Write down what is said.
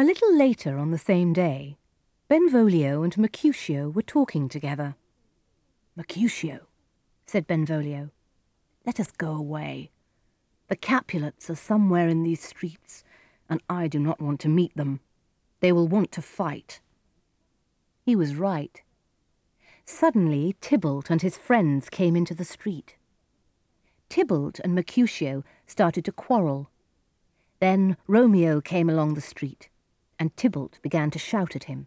A little later on the same day, Benvolio and Mercutio were talking together. Mercutio, said Benvolio, let us go away. The Capulets are somewhere in these streets, and I do not want to meet them. They will want to fight. He was right. Suddenly, Tybalt and his friends came into the street. Tybalt and Mercutio started to quarrel. Then Romeo came along the street, and Tybalt began to shout at him.